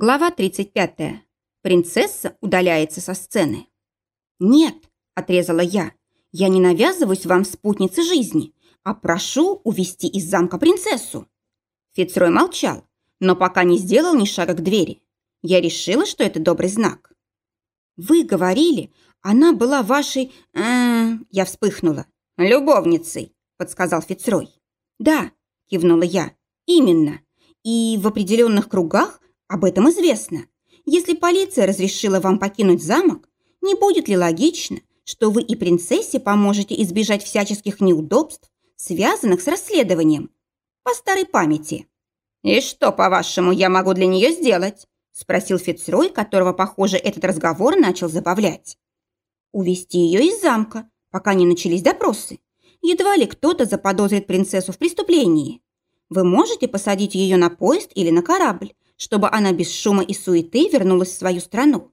Глава 35. Принцесса удаляется со сцены. «Нет», – отрезала я, – «я не навязываюсь вам спутнице жизни, а прошу увести из замка принцессу». Фицрой молчал, но пока не сделал ни шага к двери. Я решила, что это добрый знак. «Вы говорили, она была вашей...» э Я вспыхнула. «Любовницей», – подсказал Фицрой. «Да», – кивнула я, – «именно. И в определенных кругах об этом известно. Если полиция разрешила вам покинуть замок, не будет ли логично, что вы и принцессе поможете избежать всяческих неудобств, связанных с расследованием? По старой памяти. «И что, по-вашему, я могу для нее сделать?» спросил Фицрой, которого, похоже, этот разговор начал забавлять. «Увести ее из замка, пока не начались допросы. Едва ли кто-то заподозрит принцессу в преступлении. Вы можете посадить ее на поезд или на корабль, чтобы она без шума и суеты вернулась в свою страну.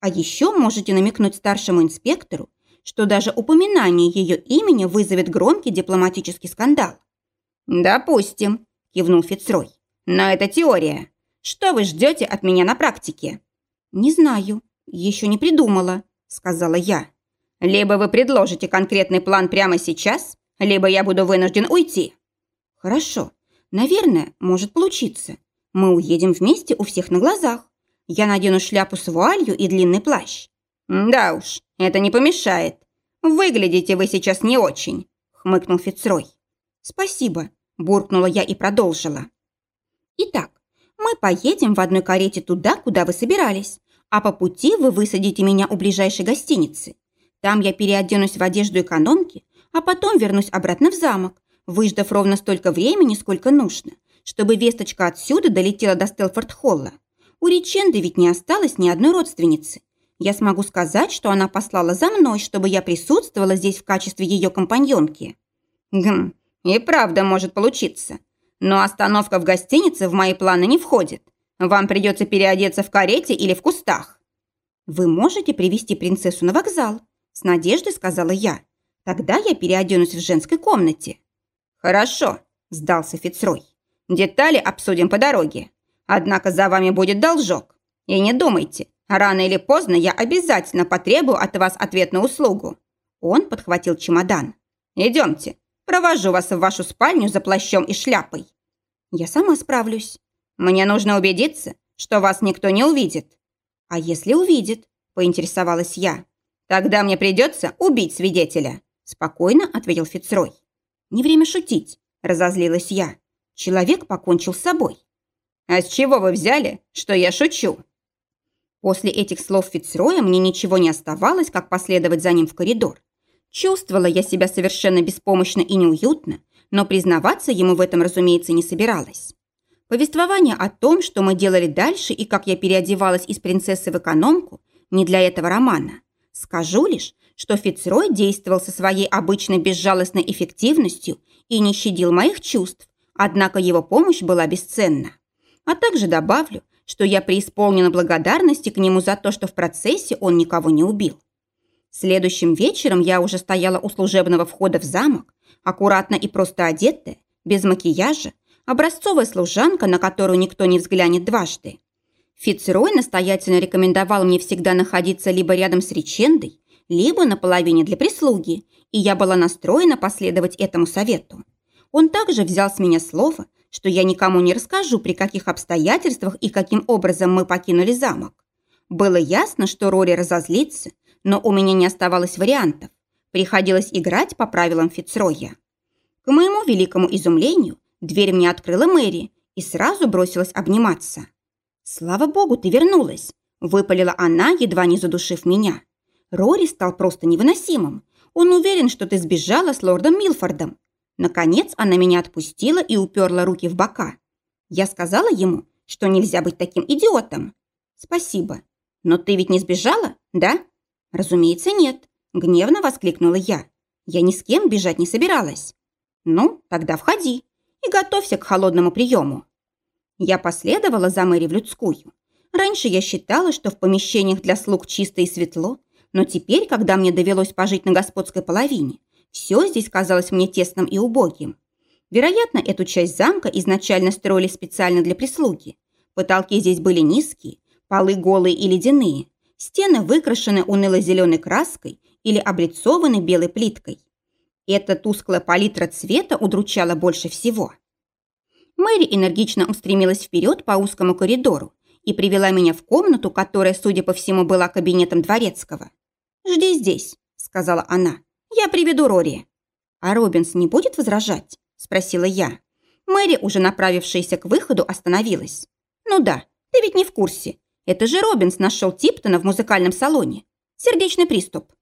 А еще можете намекнуть старшему инспектору, что даже упоминание ее имени вызовет громкий дипломатический скандал. «Допустим», – кивнул Фицрой. «Но это теория. Что вы ждете от меня на практике?» «Не знаю. Еще не придумала», – сказала я. «Либо вы предложите конкретный план прямо сейчас, либо я буду вынужден уйти». «Хорошо. Наверное, может получиться. Мы уедем вместе у всех на глазах. Я надену шляпу с вуалью и длинный плащ. Да уж, это не помешает. Выглядите вы сейчас не очень, хмыкнул Фицрой. Спасибо, буркнула я и продолжила. Итак, мы поедем в одной карете туда, куда вы собирались, а по пути вы высадите меня у ближайшей гостиницы. Там я переоденусь в одежду экономки, а потом вернусь обратно в замок, выждав ровно столько времени, сколько нужно, чтобы весточка отсюда долетела до Стелфорд-Холла. У Риченды ведь не осталось ни одной родственницы. Я смогу сказать, что она послала за мной, чтобы я присутствовала здесь в качестве ее компаньонки. Гм, и правда может получиться. Но остановка в гостинице в мои планы не входит. Вам придется переодеться в карете или в кустах. Вы можете привести принцессу на вокзал, с надеждой сказала я. Тогда я переоденусь в женской комнате. Хорошо, сдался Фицрой. Детали обсудим по дороге. Однако за вами будет должок. И не думайте, рано или поздно я обязательно потребую от вас ответную услугу». Он подхватил чемодан. «Идемте, провожу вас в вашу спальню за плащом и шляпой». «Я сама справлюсь. Мне нужно убедиться, что вас никто не увидит». «А если увидит?» – поинтересовалась я. «Тогда мне придется убить свидетеля», – спокойно ответил Фицрой. «Не время шутить», – разозлилась я. Человек покончил с собой. «А с чего вы взяли, что я шучу?» После этих слов Фицроя мне ничего не оставалось, как последовать за ним в коридор. Чувствовала я себя совершенно беспомощно и неуютно, но признаваться ему в этом, разумеется, не собиралась. Повествование о том, что мы делали дальше и как я переодевалась из принцессы в экономку, не для этого романа. Скажу лишь, что Фицрой действовал со своей обычной безжалостной эффективностью и не щадил моих чувств, Однако его помощь была бесценна. А также добавлю, что я преисполнена благодарности к нему за то, что в процессе он никого не убил. Следующим вечером я уже стояла у служебного входа в замок, аккуратно и просто одетая, без макияжа, образцовая служанка, на которую никто не взглянет дважды. Фицрой настоятельно рекомендовал мне всегда находиться либо рядом с речендой, либо на половине для прислуги, и я была настроена последовать этому совету. Он также взял с меня слово, что я никому не расскажу, при каких обстоятельствах и каким образом мы покинули замок. Было ясно, что Рори разозлится, но у меня не оставалось вариантов. Приходилось играть по правилам Фицроя. К моему великому изумлению, дверь мне открыла Мэри и сразу бросилась обниматься. «Слава богу, ты вернулась!» – выпалила она, едва не задушив меня. «Рори стал просто невыносимым. Он уверен, что ты сбежала с лордом Милфордом. Наконец она меня отпустила и уперла руки в бока. Я сказала ему, что нельзя быть таким идиотом. Спасибо. Но ты ведь не сбежала, да? Разумеется, нет. Гневно воскликнула я. Я ни с кем бежать не собиралась. Ну, тогда входи и готовься к холодному приему. Я последовала за Мэри в людскую. Раньше я считала, что в помещениях для слуг чисто и светло, но теперь, когда мне довелось пожить на господской половине, все здесь казалось мне тесным и убогим. Вероятно, эту часть замка изначально строили специально для прислуги. Потолки здесь были низкие, полы голые и ледяные, стены выкрашены уныло-зеленой краской или облицованы белой плиткой. Эта тусклая палитра цвета удручала больше всего. Мэри энергично устремилась вперед по узкому коридору и привела меня в комнату, которая, судя по всему, была кабинетом дворецкого. «Жди здесь», — сказала она. «Я приведу Рори». «А Робинс не будет возражать?» — спросила я. Мэри, уже направившаяся к выходу, остановилась. «Ну да, ты ведь не в курсе. Это же Робинс нашел Типтона в музыкальном салоне. Сердечный приступ».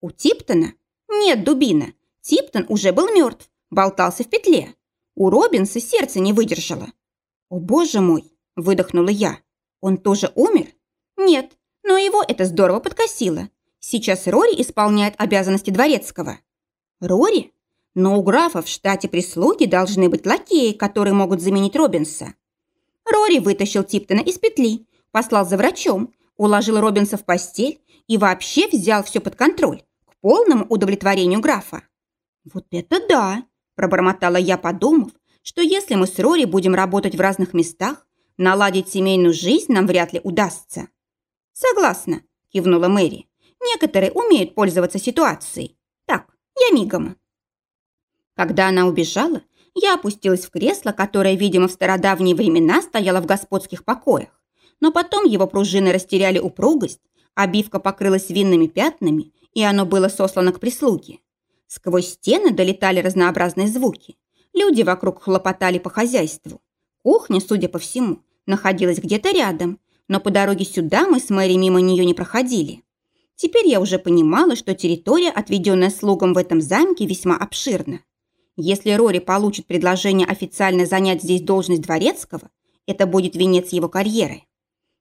«У Типтона?» «Нет, дубина. Типтон уже был мертв, болтался в петле. У Робинса сердце не выдержало. «О, боже мой!» – выдохнула я. «Он тоже умер?» «Нет, но его это здорово подкосило. Сейчас Рори исполняет обязанности дворецкого». «Рори? Но у графа в штате прислуги должны быть лакеи, которые могут заменить Робинса». Рори вытащил Типтона из петли, послал за врачом, уложил Робинса в постель и вообще взял все под контроль, к полному удовлетворению графа. «Вот это да!» Пробормотала я, подумав, что если мы с Рори будем работать в разных местах, наладить семейную жизнь нам вряд ли удастся. Согласна, кивнула Мэри. Некоторые умеют пользоваться ситуацией. Так, я мигом. Когда она убежала, я опустилась в кресло, которое, видимо, в стародавние времена стояло в господских покоях. Но потом его пружины растеряли упругость, обивка покрылась винными пятнами, и оно было сослано к прислуге. Сквозь стены долетали разнообразные звуки. Люди вокруг хлопотали по хозяйству. Кухня, судя по всему, находилась где-то рядом, но по дороге сюда мы с Мэри мимо нее не проходили. Теперь я уже понимала, что территория, отведенная слугам в этом замке, весьма обширна. Если Рори получит предложение официально занять здесь должность дворецкого, это будет венец его карьеры.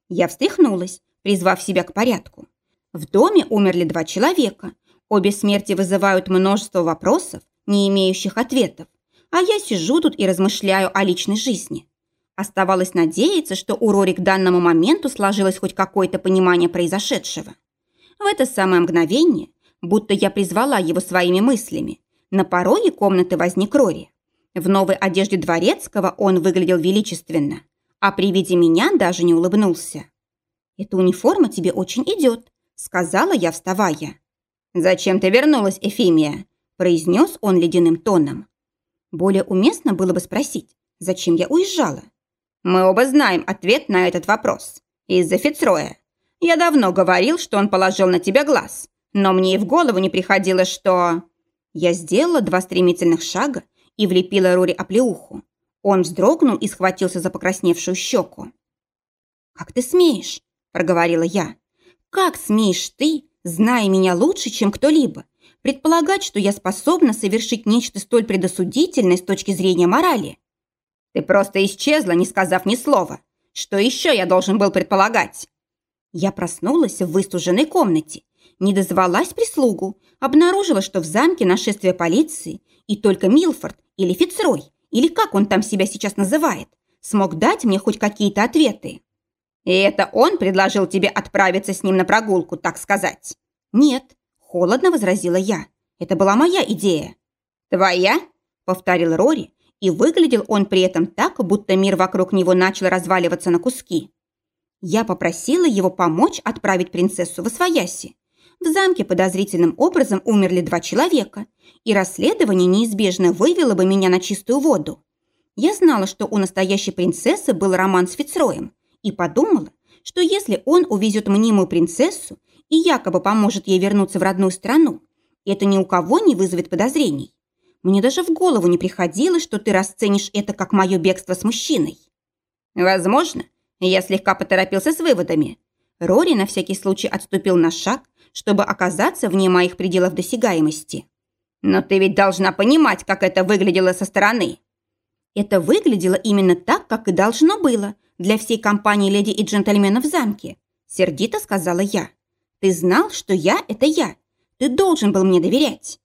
Я встряхнулась, призвав себя к порядку. В доме умерли два человека, Обе смерти вызывают множество вопросов, не имеющих ответов, а я сижу тут и размышляю о личной жизни. Оставалось надеяться, что у Рори к данному моменту сложилось хоть какое-то понимание произошедшего. В это самое мгновение, будто я призвала его своими мыслями, на пороге комнаты возник Рори. В новой одежде дворецкого он выглядел величественно, а при виде меня даже не улыбнулся. «Эта униформа тебе очень идет», — сказала я, вставая. «Зачем ты вернулась, Эфимия?» – произнес он ледяным тоном. Более уместно было бы спросить, зачем я уезжала. «Мы оба знаем ответ на этот вопрос. Из-за Фицроя. Я давно говорил, что он положил на тебя глаз, но мне и в голову не приходило, что...» Я сделала два стремительных шага и влепила Рори оплеуху. Он вздрогнул и схватился за покрасневшую щеку. «Как ты смеешь?» – проговорила я. «Как смеешь ты зная меня лучше, чем кто-либо, предполагать, что я способна совершить нечто столь предосудительное с точки зрения морали. Ты просто исчезла, не сказав ни слова. Что еще я должен был предполагать? Я проснулась в выстуженной комнате, не дозвалась прислугу, обнаружила, что в замке нашествие полиции, и только Милфорд или Фицрой, или как он там себя сейчас называет, смог дать мне хоть какие-то ответы. И это он предложил тебе отправиться с ним на прогулку, так сказать? Нет, холодно возразила я. Это была моя идея. Твоя? Повторил Рори, и выглядел он при этом так, будто мир вокруг него начал разваливаться на куски. Я попросила его помочь отправить принцессу в Освояси. В замке подозрительным образом умерли два человека, и расследование неизбежно вывело бы меня на чистую воду. Я знала, что у настоящей принцессы был роман с Фицроем, и подумала, что если он увезет мнимую принцессу и якобы поможет ей вернуться в родную страну, это ни у кого не вызовет подозрений. Мне даже в голову не приходило, что ты расценишь это как мое бегство с мужчиной. Возможно, я слегка поторопился с выводами. Рори на всякий случай отступил на шаг, чтобы оказаться вне моих пределов досягаемости. Но ты ведь должна понимать, как это выглядело со стороны. Это выглядело именно так, как и должно было, для всей компании леди и джентльменов в замке», – сердито сказала я. «Ты знал, что я – это я. Ты должен был мне доверять».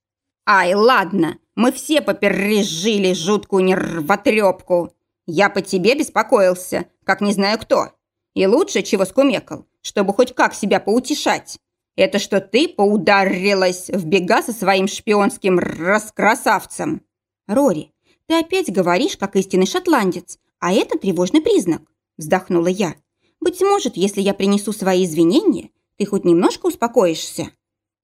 «Ай, ладно, мы все попережили жуткую нервотрепку. Я по тебе беспокоился, как не знаю кто. И лучше, чего скумекал, чтобы хоть как себя поутешать. Это что ты поударилась в бега со своим шпионским раскрасавцем. Рори, ты опять говоришь, как истинный шотландец, а это тревожный признак. вздохнула я. «Быть может, если я принесу свои извинения, ты хоть немножко успокоишься?»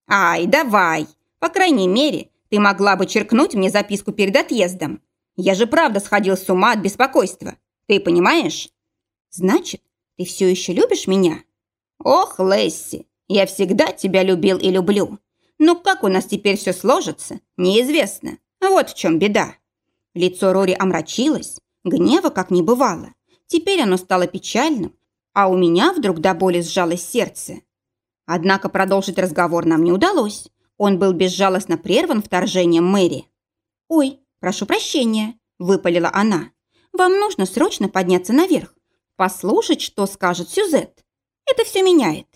«Ай, давай! По крайней мере, ты могла бы черкнуть мне записку перед отъездом. Я же правда сходил с ума от беспокойства. Ты понимаешь?» «Значит, ты все еще любишь меня?» «Ох, Лесси, я всегда тебя любил и люблю. Но как у нас теперь все сложится, неизвестно. Вот в чем беда». Лицо Рори омрачилось, гнева как не бывало. Теперь оно стало печальным, а у меня вдруг до боли сжалось сердце. Однако продолжить разговор нам не удалось. Он был безжалостно прерван вторжением Мэри. «Ой, прошу прощения», – выпалила она. «Вам нужно срочно подняться наверх, послушать, что скажет Сюзет. Это все меняет».